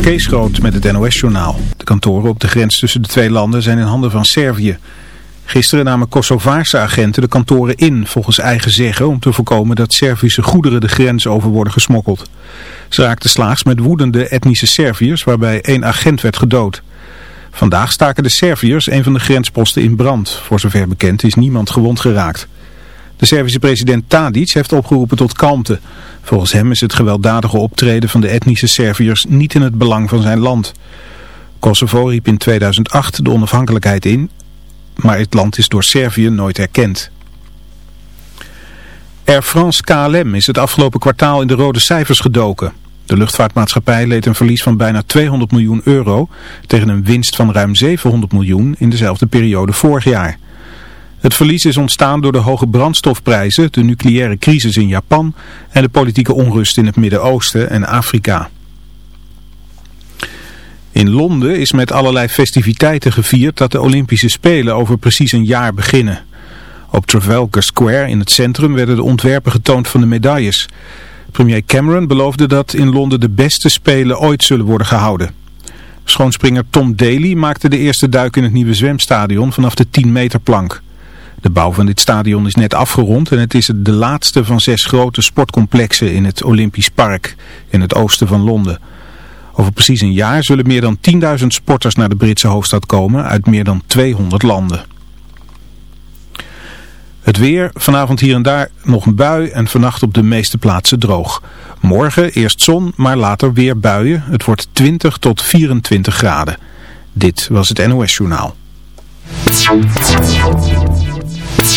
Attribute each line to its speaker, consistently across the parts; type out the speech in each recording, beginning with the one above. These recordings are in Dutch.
Speaker 1: Kees Groot met het NOS-journaal. De kantoren op de grens tussen de twee landen zijn in handen van Servië. Gisteren namen Kosovaarse agenten de kantoren in, volgens eigen zeggen, om te voorkomen dat Servische goederen de grens over worden gesmokkeld. Ze raakten slaags met woedende etnische Serviërs, waarbij één agent werd gedood. Vandaag staken de Serviërs een van de grensposten in brand. Voor zover bekend is niemand gewond geraakt. De Servische president Tadic heeft opgeroepen tot kalmte. Volgens hem is het gewelddadige optreden van de etnische Serviërs niet in het belang van zijn land. Kosovo riep in 2008 de onafhankelijkheid in, maar het land is door Servië nooit erkend. Air France KLM is het afgelopen kwartaal in de rode cijfers gedoken. De luchtvaartmaatschappij leed een verlies van bijna 200 miljoen euro tegen een winst van ruim 700 miljoen in dezelfde periode vorig jaar. Het verlies is ontstaan door de hoge brandstofprijzen, de nucleaire crisis in Japan en de politieke onrust in het Midden-Oosten en Afrika. In Londen is met allerlei festiviteiten gevierd dat de Olympische Spelen over precies een jaar beginnen. Op Trafalgar Square in het centrum werden de ontwerpen getoond van de medailles. Premier Cameron beloofde dat in Londen de beste Spelen ooit zullen worden gehouden. Schoonspringer Tom Daly maakte de eerste duik in het nieuwe zwemstadion vanaf de 10 meter plank. De bouw van dit stadion is net afgerond en het is de laatste van zes grote sportcomplexen in het Olympisch Park in het oosten van Londen. Over precies een jaar zullen meer dan 10.000 sporters naar de Britse hoofdstad komen uit meer dan 200 landen. Het weer, vanavond hier en daar nog een bui en vannacht op de meeste plaatsen droog. Morgen eerst zon, maar later weer buien. Het wordt 20 tot 24 graden. Dit was het NOS Journaal.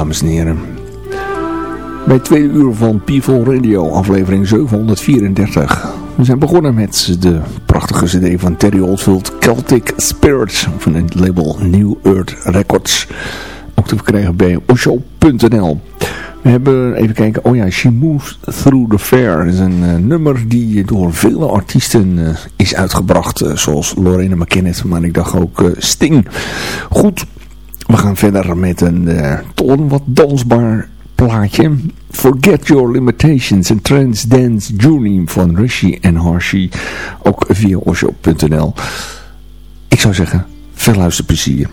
Speaker 2: Dames en heren. Bij tweede uur van People Radio, aflevering 734. We zijn begonnen met de prachtige cd van Terry Oldfield, Celtic Spirit, van het label New Earth Records. Ook te verkrijgen bij osho.nl. We hebben, even kijken, oh ja, She Moves Through the Fair. Is een uh, nummer die door vele artiesten uh, is uitgebracht. Uh, zoals Lorena McKinnon, maar ik dacht ook Sting. Goed, we gaan verder met een toch wat dansbaar plaatje. Forget Your Limitations, een trance dance journey van Rishi en Harshi. Ook via osho.nl. Ik zou zeggen, veel luisterplezier.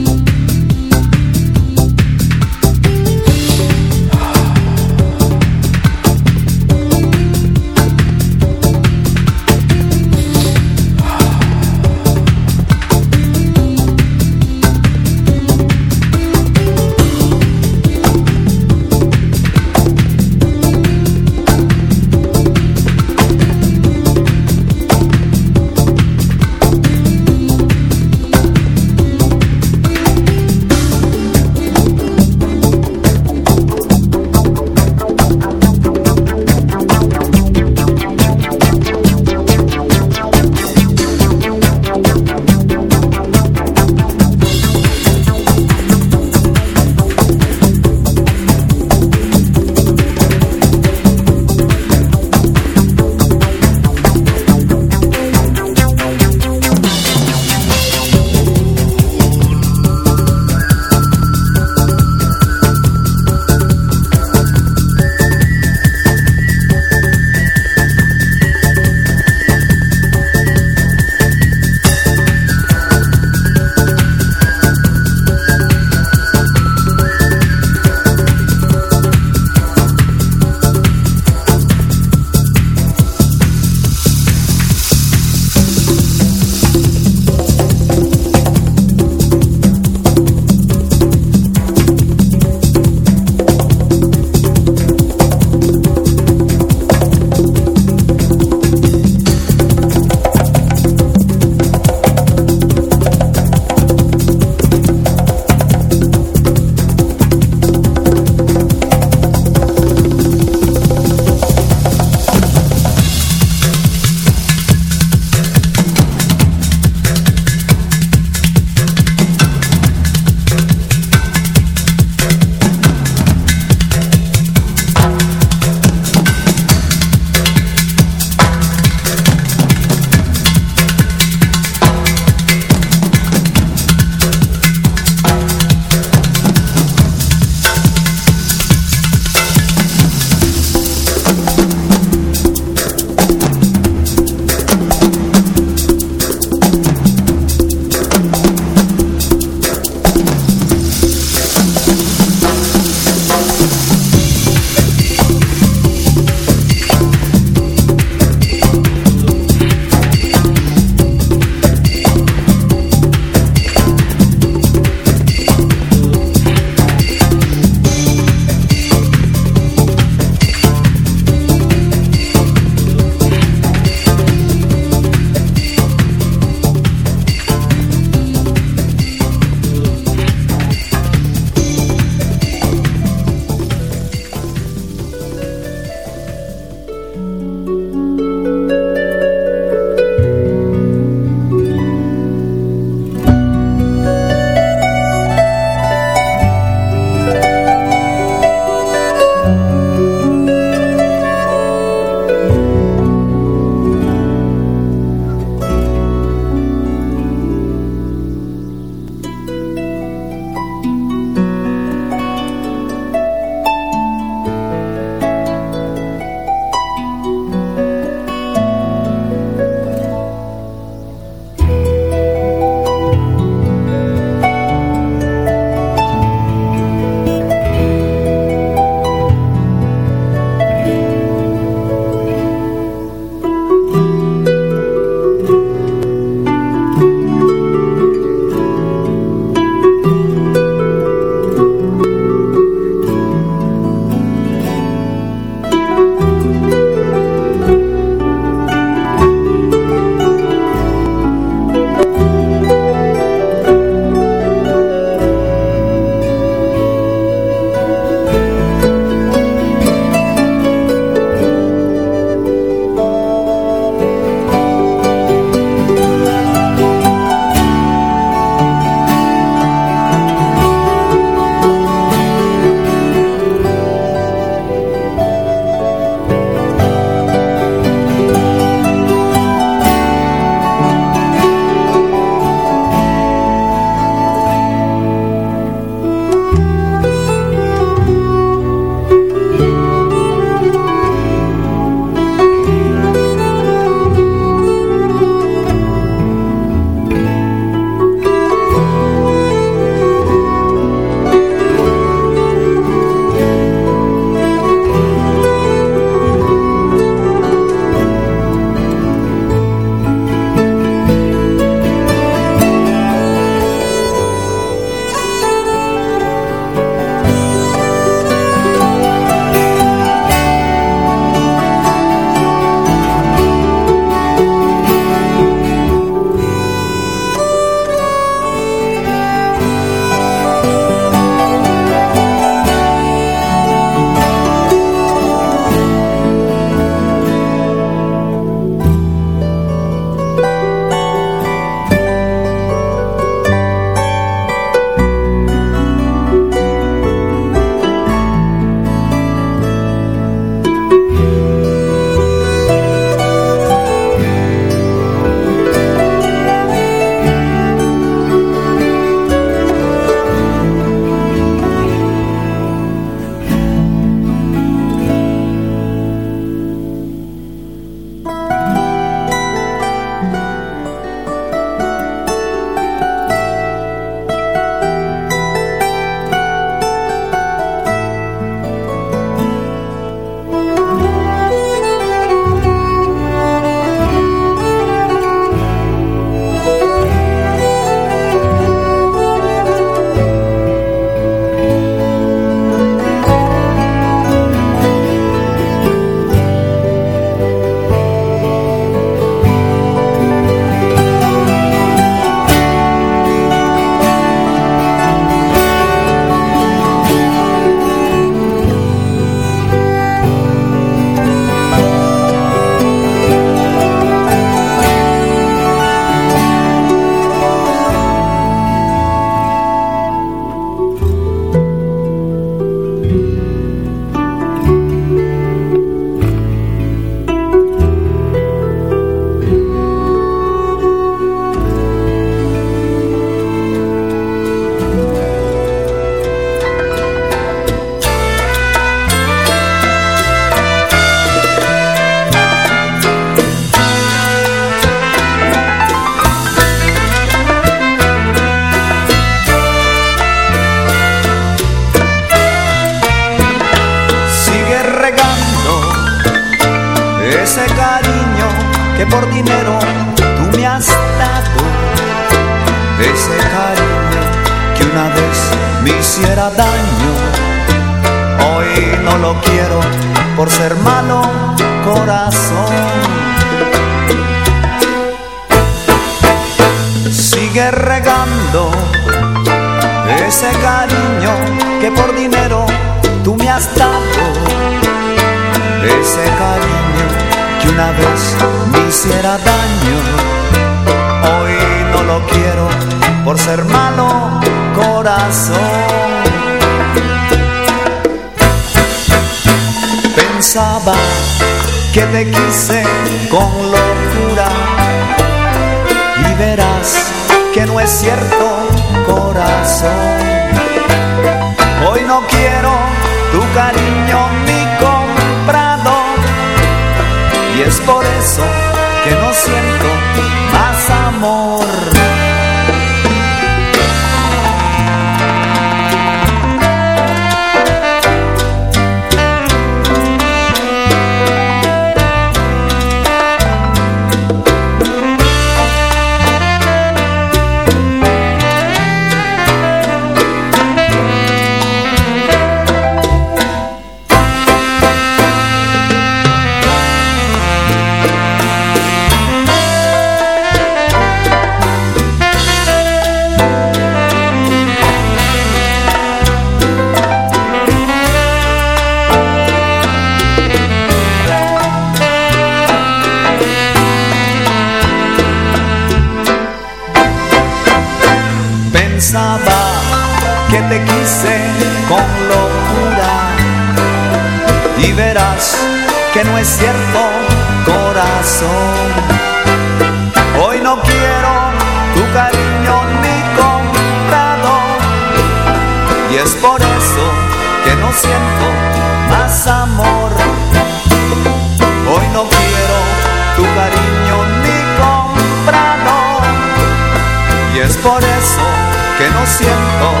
Speaker 2: se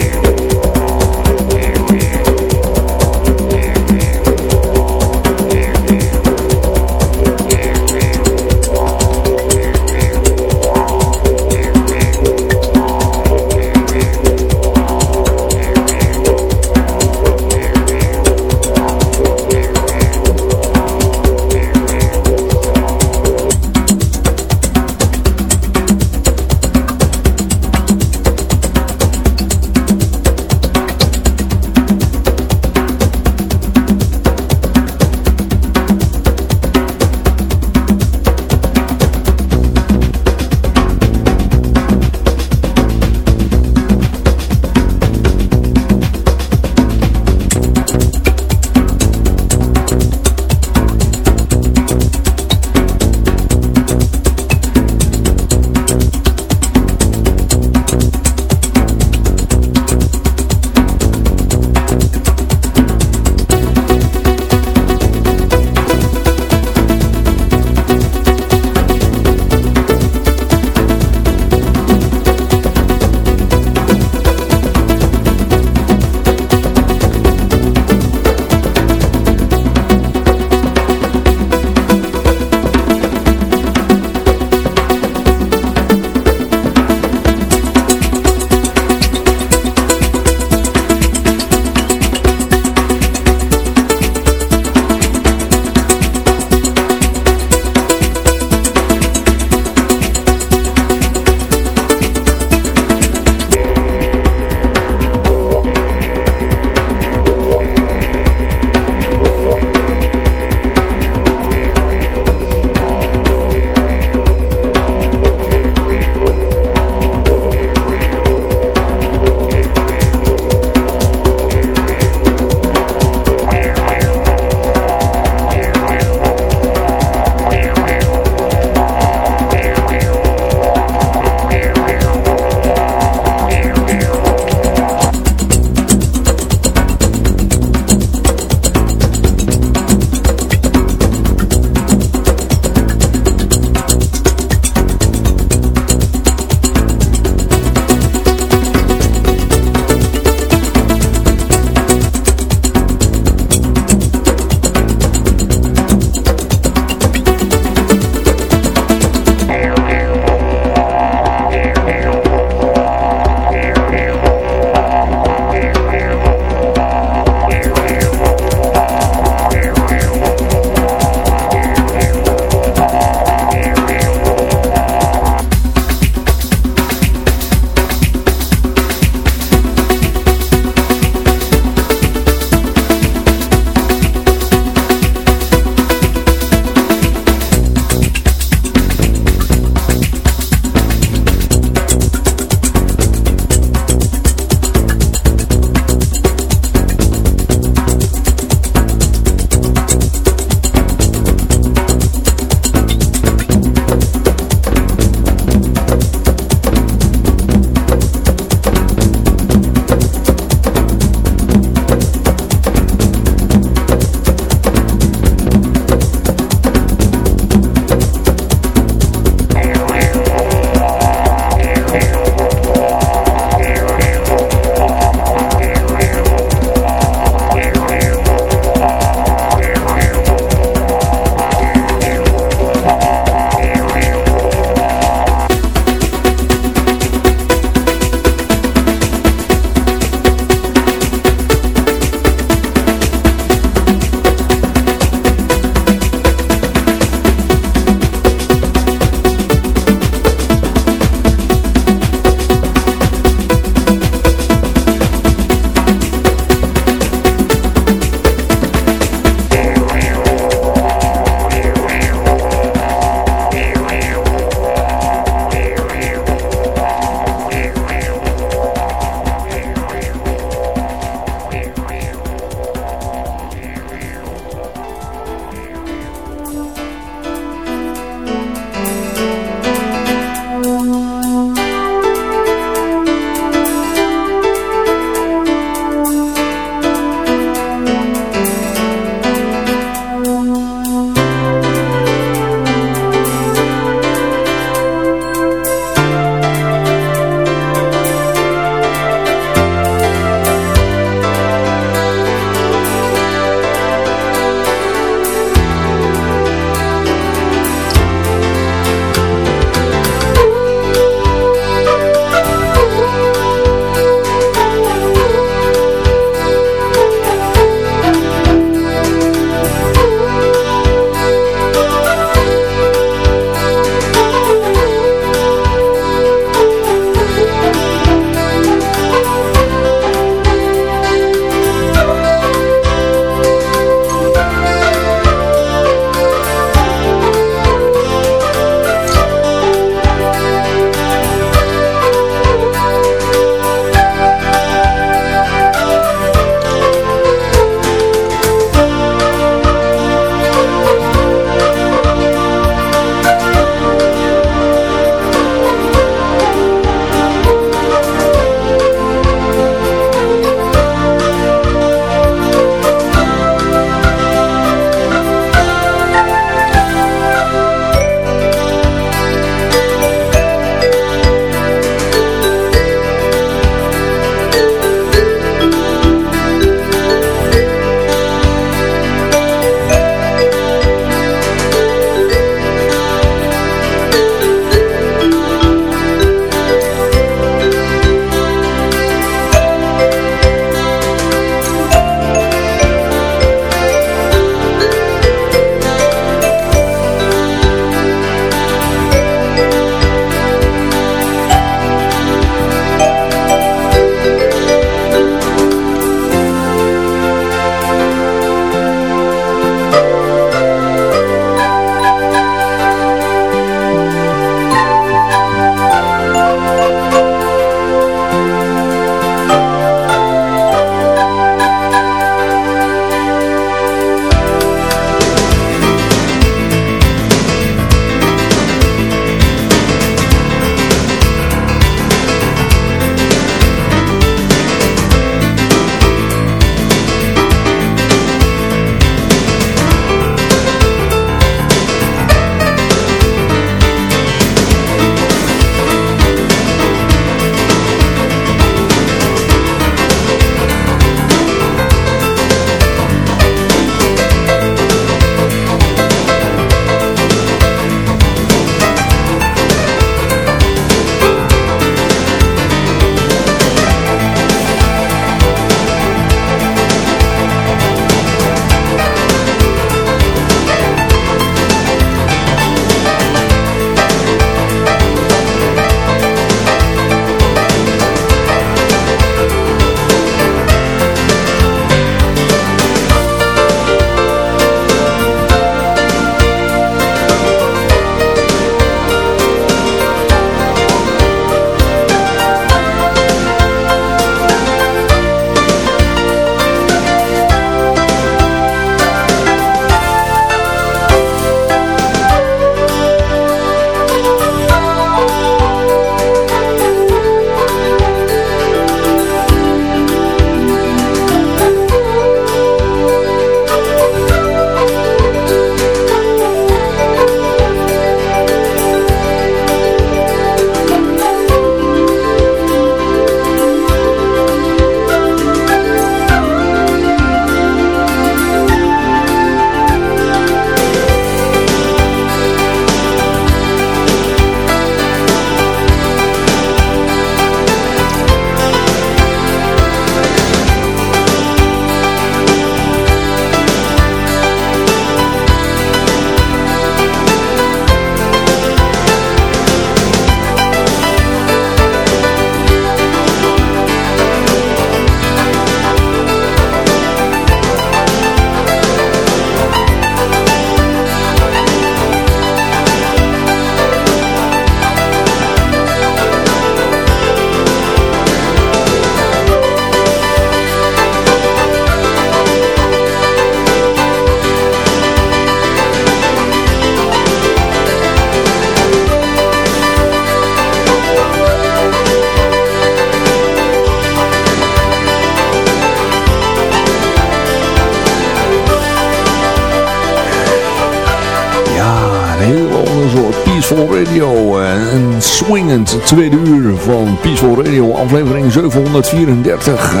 Speaker 2: tweede uur van Peaceful Radio, aflevering 734. Uh,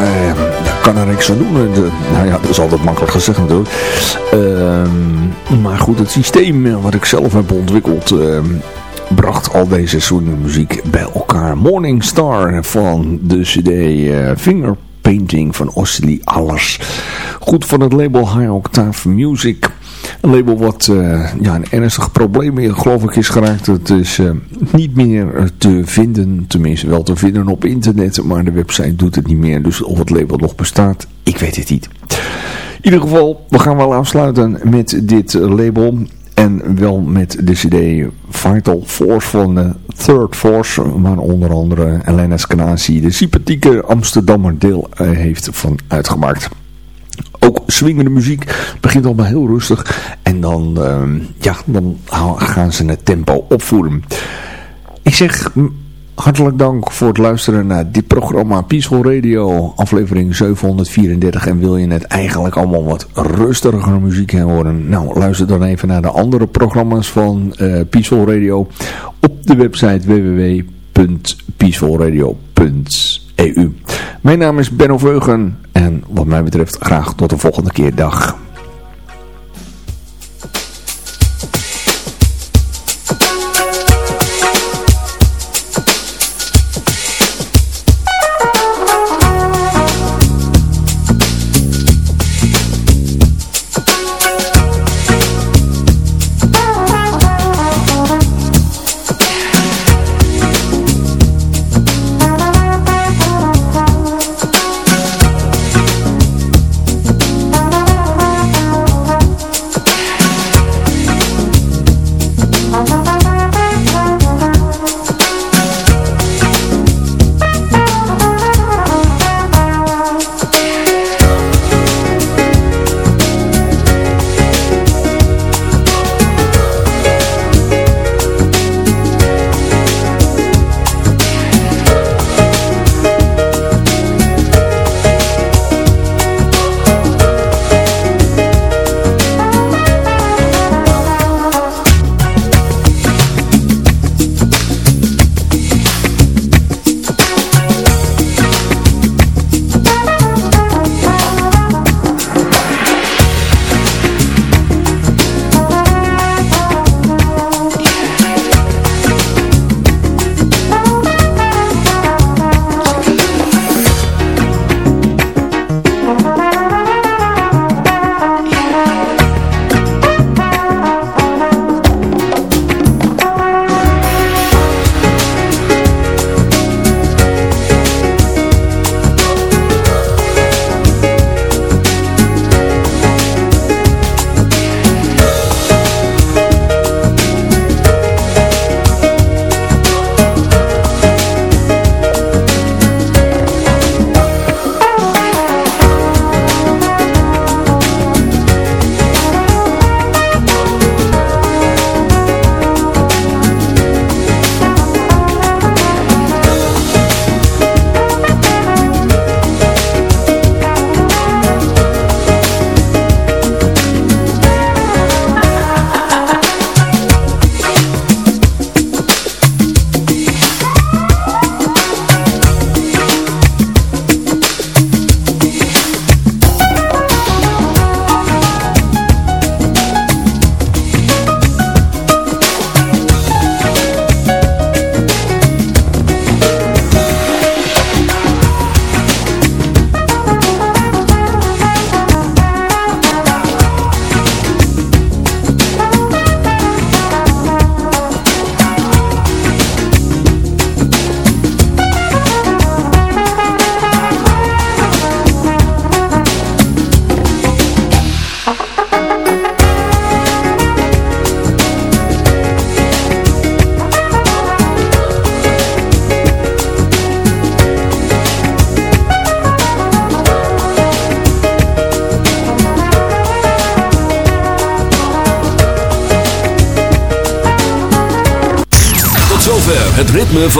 Speaker 2: daar kan er niks aan doen. De, nou ja, dat is altijd makkelijk gezegd natuurlijk. Uh, maar goed, het systeem wat ik zelf heb ontwikkeld ehm, bracht al deze swingende muziek bij elkaar. Morning Star van de cd uh, Finger Painting van Osley Allers. Goed van het label High Octave Music. Een label wat uh, ja, een ernstig probleem geloof ik is geraakt. Het is uh, niet meer te vinden, tenminste wel te vinden op internet, maar de website doet het niet meer. Dus of het label nog bestaat, ik weet het niet. In ieder geval, we gaan wel afsluiten met dit label. En wel met de cd Vital Force van de Third Force. Waar onder andere Elena Scanasi de sympathieke Amsterdammer deel heeft van uitgemaakt. Ook swingende muziek. begint allemaal heel rustig. En dan, uh, ja, dan gaan ze het tempo opvoeren. Ik zeg hartelijk dank voor het luisteren naar dit programma Peaceful Radio, aflevering 734. En wil je net eigenlijk allemaal wat rustiger muziek horen? Nou, luister dan even naar de andere programma's van uh, Peaceful Radio op de website www.peacefulradio.eu. Mijn naam is Benno Veugen en wat mij betreft graag tot de volgende keer. Dag.